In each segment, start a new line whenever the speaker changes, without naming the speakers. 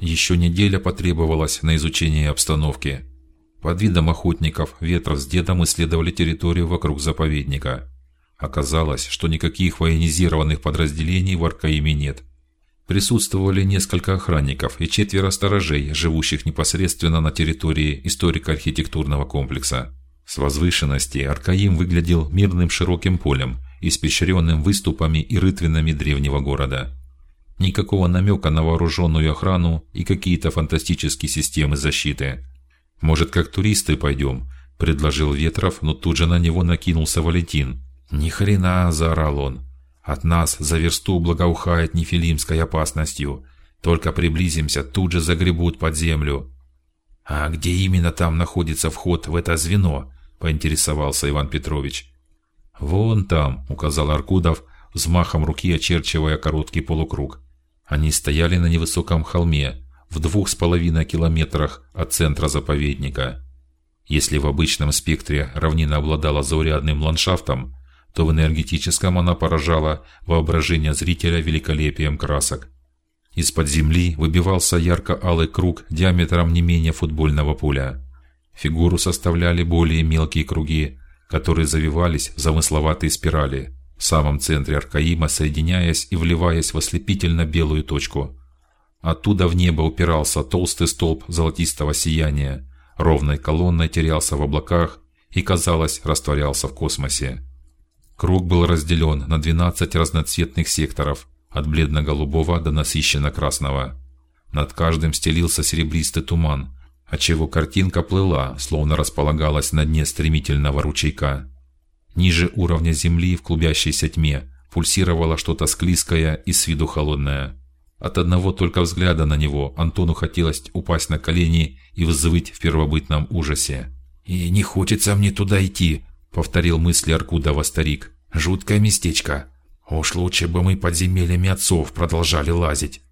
Еще неделя потребовалась на изучение обстановки. Под видом охотников Ветров с дедом исследовали территорию вокруг заповедника. Оказалось, что никаких военизированных подразделений в Аркаиме нет. Присутствовали несколько охранников и четверо сторожей, живущих непосредственно на территории историко-архитектурного комплекса. С возвышенности Аркаим выглядел мирным широким полем, испещренным выступами и рытвинами древнего города. Никакого намека на вооруженную охрану и какие-то фантастические системы защиты. Может, как туристы пойдем? предложил Ветров, но тут же на него накинулся Валентин. Ни хрена, заорал он. От нас за версту благоухает нефилимской опасностью. Только приблизимся, тут же загребут под землю. А где именно там находится вход в это звено? поинтересовался Иван Петрович. Вон там, указал Аркудов, взмахом руки очерчивая короткий полукруг. Они стояли на невысоком холме, в двух с половиной километрах от центра заповедника. Если в обычном спектре равнина обладала заурядным ландшафтом, то в энергетическом она поражала воображение зрителя великолепием красок. Из-под земли выбивался ярко-алый круг диаметром не менее футбольного поля. Фигуру составляли более мелкие круги, которые завивались в замысловатые спирали в самом центре Аркаима, соединяясь и вливаясь в ослепительно белую точку. Оттуда в небо упирался толстый столб золотистого сияния, ровной колонной терялся в облаках и, казалось, растворялся в космосе. Круг был разделен на двенадцать разноцветных секторов, от бледно-голубого до насыщенно-красного. Над каждым стелился серебристый туман, отчего картинка плыла, словно располагалась на дне стремительного ручейка. Ниже уровня земли в клубящейся тьме пульсировало что-то склизкое и с виду холодное. От одного только взгляда на него Антону хотелось упасть на колени и взвыть в первобытном ужасе. И не хочется мне туда идти, повторил мысли Аркудова старик. Жуткое местечко. Уж лучше бы мы подземельями отцов продолжали лазить.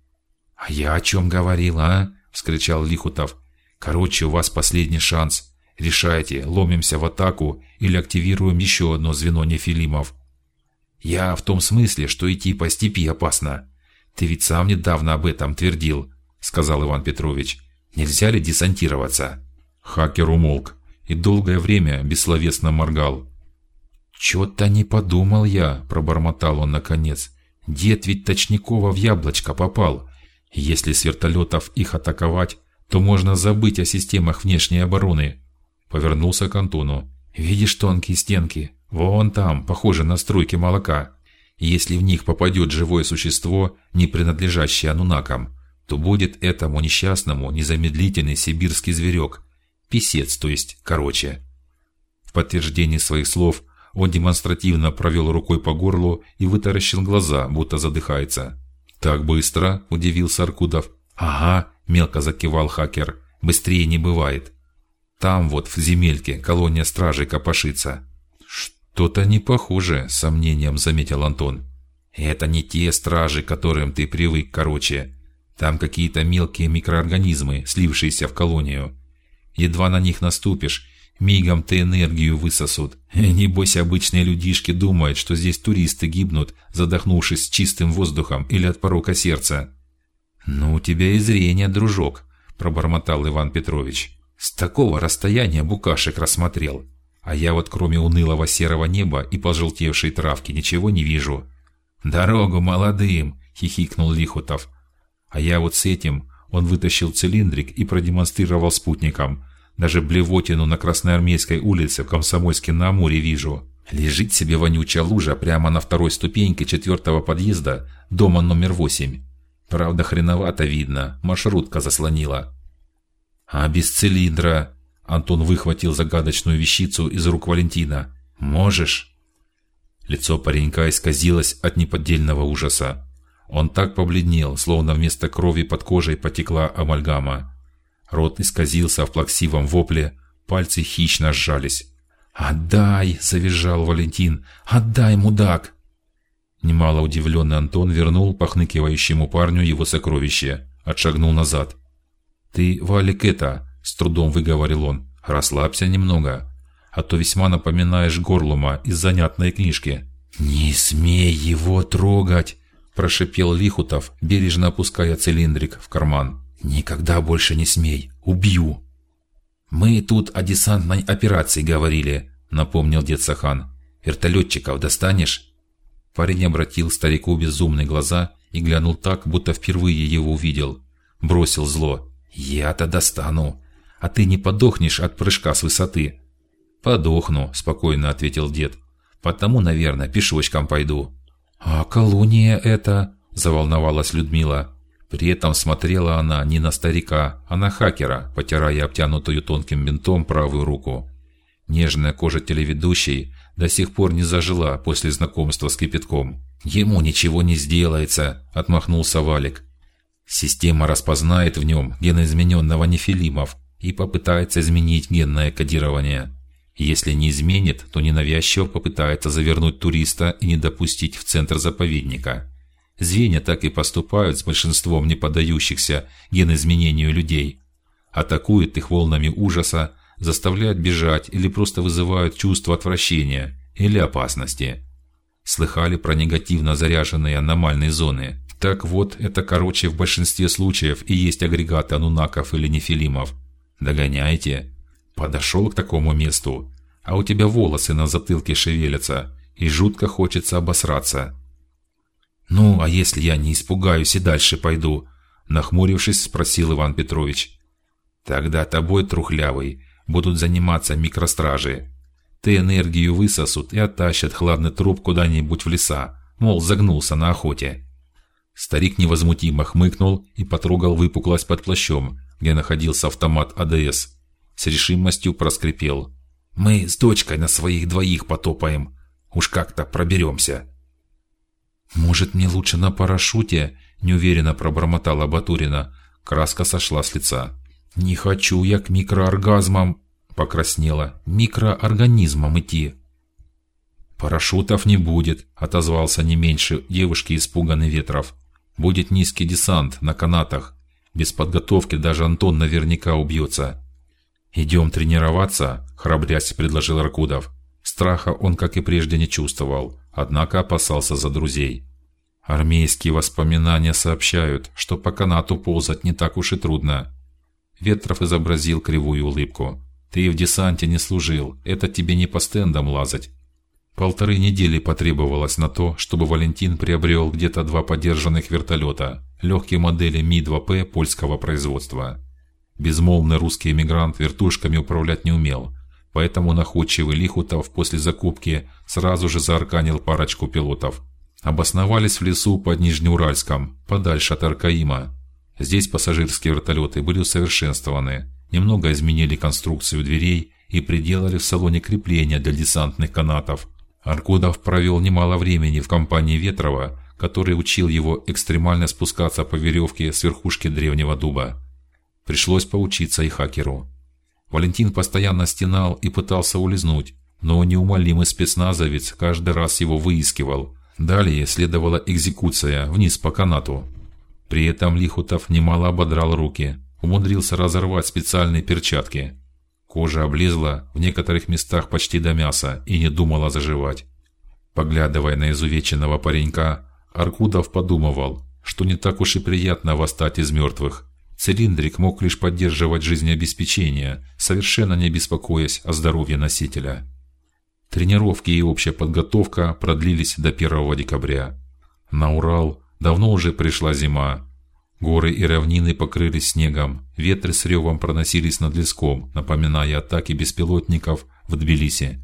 А я о чем говорил, а? вскричал Лихутов. Короче, у вас последний шанс. Решайте, ломимся в атаку или активируем еще одно звено нефилимов. Я в том смысле, что идти по степи опасно. Ты ведь сам недавно об этом твердил, сказал Иван Петрович. Нельзя ли десантироваться? Хакер умолк и долгое время бессловесно моргал. Чё-то не подумал я, пробормотал он наконец. Дед ведь Точникова в яблочко попал. Если с вертолетов их атаковать, то можно забыть о системах внешней обороны. Повернулся к Антону. Видишь тонкие стенки? Вон там, похоже на струйки молока. Если в них попадет живое существо, не принадлежащее анунакам, то будет этому несчастному незамедлительный сибирский зверек, писец, то есть, короче. В подтверждение своих слов он демонстративно провел рукой по горлу и вытаращил глаза, будто задыхается. Так быстро? удивился Аркудов. Ага, мелко закивал хакер. Быстрее не бывает. Там вот в земельке колония стражей копошится. Что-то не похоже, сомнением заметил Антон. Это не те стражи, к которым ты привык, короче. Там какие-то мелкие микроорганизмы, слившиеся в колонию. Едва на них наступишь, мигом ты энергию высосут. Небось обычные людишки думают, что здесь туристы гибнут, задохнувшись чистым воздухом или от порока сердца. Ну у тебя и зрение, дружок, пробормотал Иван Петрович. С такого расстояния букашек рассмотрел, а я вот кроме унылого серого неба и пожелтевшей травки ничего не вижу. Дорогу молодым, хихикнул Лихутов. А я вот с этим он вытащил цилиндрик и продемонстрировал спутникам. Даже блевотину на Красноармейской улице в Комсомольске на Амуре вижу. Лежит себе вонючая лужа прямо на второй ступеньке четвертого подъезда дома номер восемь. Правда, хреновато видно, маршрутка заслонила. А без цилиндра? Антон выхватил загадочную вещицу из рук Валентина. Можешь? Лицо паренька исказилось от неподдельного ужаса. Он так побледнел, словно вместо крови под кожей потекла амальгама. Рот исказился в плаксивом вопле, пальцы хищно сжались. Отдай, завизжал Валентин. Отдай, мудак! Немало удивленный Антон вернул похныкивающему парню его сокровище, отшагнул назад. Ты, Валик, это, с трудом выговорил он, расслабься немного, а то весьма напоминаешь Горлума из занятной книжки. Не смей его трогать, прошепел Лихутов, бережно опуская цилиндрик в карман.
Никогда больше не смей, убью. Мы тут о десантной операции говорили, напомнил дед Сахан. Вертолетчиков достанешь? Парень обратил старику безумные глаза и глянул так, будто впервые его увидел. Бросил зло: "Я-то достану, а ты не подохнешь от прыжка с высоты". "Подохну", спокойно ответил дед. "Потому, наверное, пешочком пойду". "А колония это?" заволновалась Людмила. При этом смотрела она не на старика, а на хакера, потирая обтянутую тонким бинтом правую руку. Нежная кожа телеведущей до сих пор не зажила после знакомства с кипятком. Ему ничего не сделается, отмахнулся Валик. Система распознает в нем геноизмененного нефилимов и попытается изменить генное кодирование. Если не изменит, то ненавязчиво попытается завернуть туриста и не допустить в центр заповедника. Звенья так и поступают с большинством не поддающихся геноизменению людей. Атакуют их волнами ужаса, заставляют бежать или просто вызывают чувство отвращения или опасности. Слыхали про негативно заряженные аномальные зоны? Так вот, это короче в большинстве случаев и есть агрегаты анунаков или нефилимов. Догоняете? Подошел к такому месту, а у тебя волосы на затылке шевелятся, и жутко хочется обосраться. Ну, а если я не испугаюсь и дальше пойду? Нахмурившись, спросил Иван Петрович. Тогда тобой трухлявый будут заниматься микростражи. Ты энергию высосут и оттащат хладный труп куда-нибудь в леса, мол, загнулся на охоте. Старик невозмутимо хмыкнул и потрогал выпуклость под плащом, где находился автомат АДС. С решимостью проскрипел: "Мы с дочкой на своих двоих потопаем, уж как-то проберемся". Может, мне лучше на парашюте? Неуверенно пробормотала Батурина. Краска сошла с лица. Не хочу я к микрооргазмам. Покраснела. Микроорганизмам идти. Парашютов не будет, отозвался не меньше девушки испуганный ветров. Будет низкий десант на канатах. Без подготовки даже Антон наверняка убьется. Идем тренироваться, храбрясь предложил Ракудов. Страха он, как и прежде, не чувствовал однако опасался за друзей. Армейские воспоминания сообщают, что по канату ползать не так уж и трудно. Ветров изобразил кривую улыбку. Ты в десанте не служил, это тебе не по стендам лазать. Полторы недели потребовалось на то, чтобы Валентин приобрел где-то два подержанных вертолета, легкие модели Ми-2П польского производства. Безмолвный русский эмигрант вертушками управлять не умел, поэтому находчивый Лихутов после закупки сразу же заарканил парочку пилотов. Обосновались в лесу под Нижнеуральском, подальше от Аркаима. Здесь пассажирские вертолеты были усовершенствованы, немного изменили конструкцию дверей и приделали в салоне крепления для десантных канатов. Аркудов провел немало времени в компании Ветрова, который учил его экстремально спускаться по веревке с верхушки древнего дуба. Пришлось поучиться и хакеру. Валентин постоянно стенал и пытался улизнуть, но неумолимый спецназовец каждый раз его выискивал. Далее следовала экзекуция вниз по канату. При этом Лихутов немало ободрал руки, умудрился разорвать специальные перчатки. Кожа облезла в некоторых местах почти до мяса и не думала заживать. Поглядывая на изувеченного паренька, Аркудов подумывал, что не так уж и приятно восстать из мертвых. Цилиндрик мог лишь поддерживать жизнеобеспечение, совершенно не беспокоясь о здоровье носителя. Тренировки и общая подготовка продлились до 1 декабря. На Урал давно уже пришла зима. Горы и равнины покрылись снегом, ветры с ревом проносились над леском, напоминая атаки беспилотников в Тбилиси.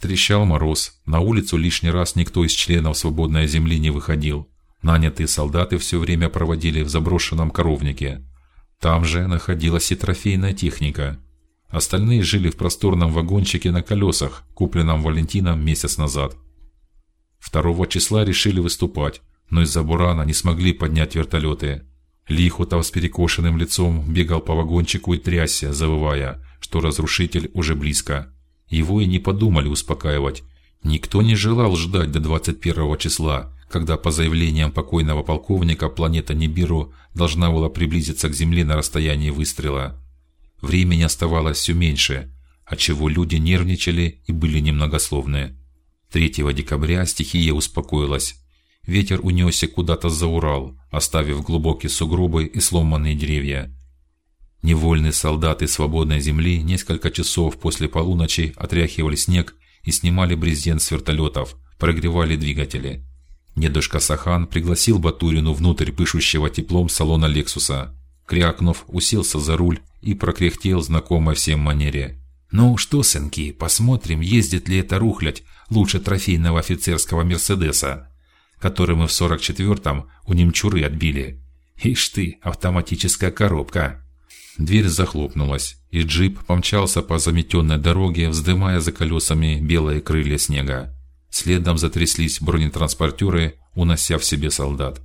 Трещал мороз, на улицу лишний раз никто из членов свободной земли не выходил. Нанятые солдаты все время проводили в заброшенном коровнике. Там же находилась и трофейная техника. Остальные жили в просторном вагончике на колесах, купленном Валентином месяц назад. Второго числа решили выступать, но из-за бурана не смогли поднять вертолеты. Лихотов с перекошенным лицом бегал по вагончику и трясся, завывая, что разрушитель уже близко. Его и не подумали успокаивать. Никто не желал ждать до 21 числа, когда по заявлениям покойного полковника планета Нибиру должна была приблизиться к Земле на расстоянии выстрела. Времени оставалось все меньше, отчего люди нервничали и были немногословны. 3 декабря стихия успокоилась.
Ветер унесся куда-то за Урал, оставив глубокие сугробы и сломанные деревья. Невольные солдаты свободной земли несколько часов после полуночи отряхивали снег и снимали брезент с вертолетов, прогревали двигатели. Дедушка Сахан пригласил Батурину внутрь пышущего теплом салона Лексуса. Крякнув, уселся за руль и прокряхтел знакомой всем манере: "Ну что, сынки, посмотрим, ездит ли эта рухлядь лучше трофейного офицерского Мерседеса, который мы в 44-м у немчуры отбили. Ишь ты, автоматическая коробка". Дверь захлопнулась, и джип помчался по заметенной дороге, вздымая за колесами белые крылья снега. Следом затряслись бронетранспортеры, унося в себе солдат.